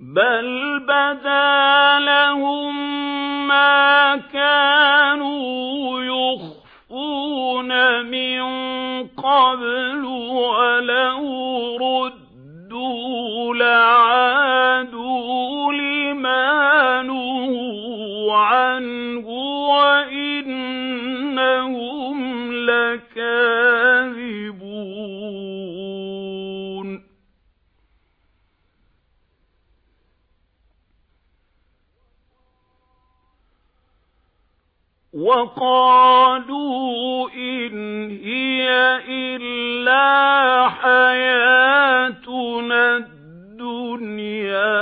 بَلْ بَدَا لَهُم مَّا كَانُوا يُخْفُونَ مِن قَبْلُ وَلَوْ رُدُّوا لَعَادُوا لِمَا نُهُوا عَنْهُ وَإِنَّهُمْ لَكَاذِبُونَ وَقَالُوا إِنْ هِيَ إِلَّا حَيَاتُنَا الدُّنْيَا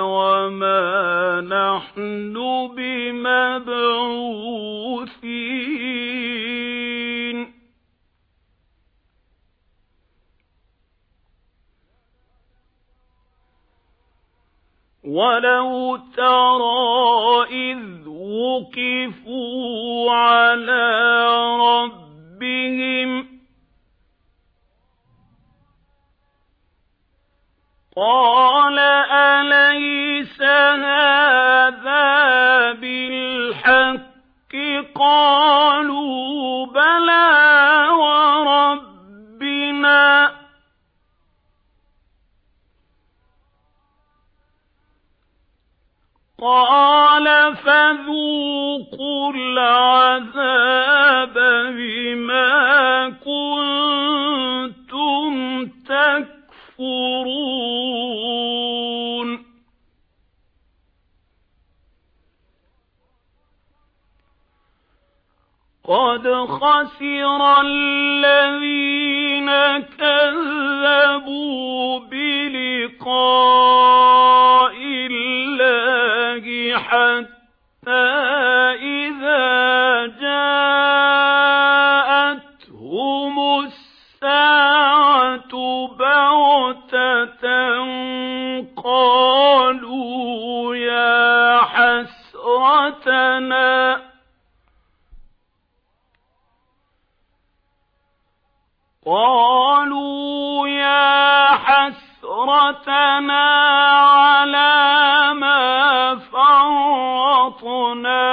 وَمَا نَحْنُ بِمَبْعُوثِينَ. وَلَوْ تَرَىٰ إِذْ وُقِفُوا عَلَى رَبِّهِمْ قَالَ أَلَيْسَ هَذَا بِالْحَقِّ قَالُوا قَالَ فَذُوقُوا الْعَذَابَ بِمَا كُنتُمْ تَكْفُرُونَ. قَدْ خَسِرَ الَّذِينَ كَذَّبُوا بِلِقَاءِ حَتَّى إِذَا جَاءَتْهُمُ السَّاعَةُ بَغْتَةً قَالُوا يَا حَسْرَتَنَا. قَالُوا فَرَّطْنَا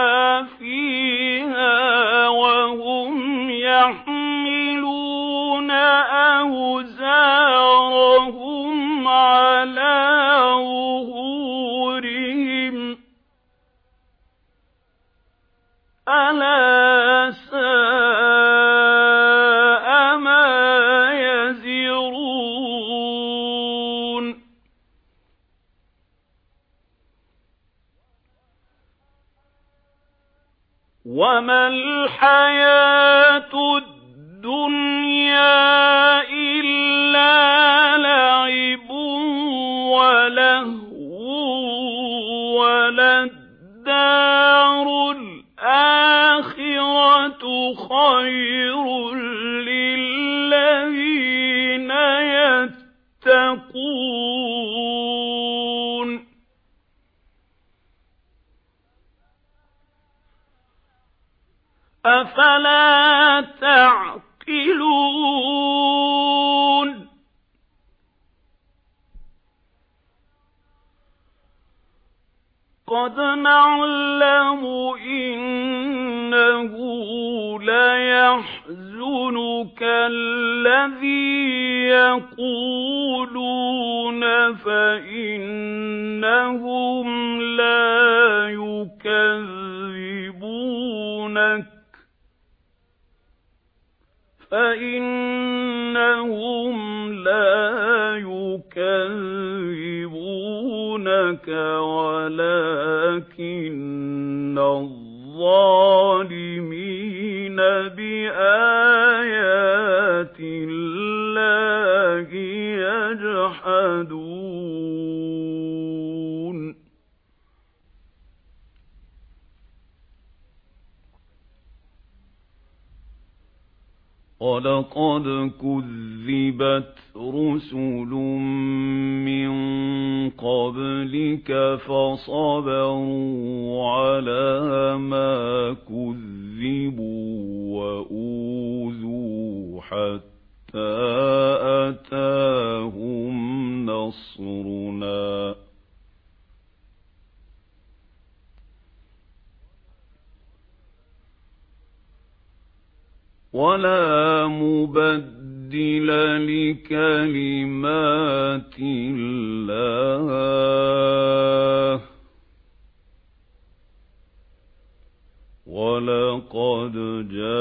وَمَا الْحَيَاةُ الدُّنْيَا إِلَّا لَعِبٌ وَلَهْوٌ وَلَلدَّارُ الْآخِرَةُ خَيْرٌ أَفَلَا تَعْقِلُونَ؟ قَدْ نَعْلَمُ إِنَّهُ لَيَحْزُنُكَ الَّذِي يَقُولُونَ فَإِنَّهُمْ لَا فَإِنَّهُمْ لَا يُكَذِّبُونَكَ وَلَكِنَّ وَلَقَدْ كُذِّبَتْ رُسُلٌ مِّن قَبْلِكَ فَصَبَرُوا عَلَىٰ مَا ولا مبدل لكلمات الله. ولقد جاءك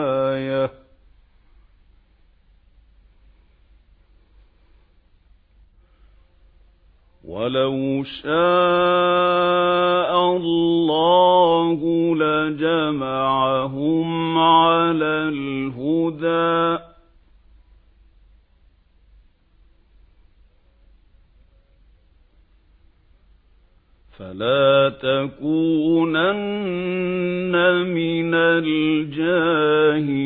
بِآيَةٍ وَلَوْ شَاءَ اللَّهُ لَجَمَعَهُمْ عَلَى الْهُدَى. فَلَا تَكُونَنَّ مِنَ الْجَاهِلِينَ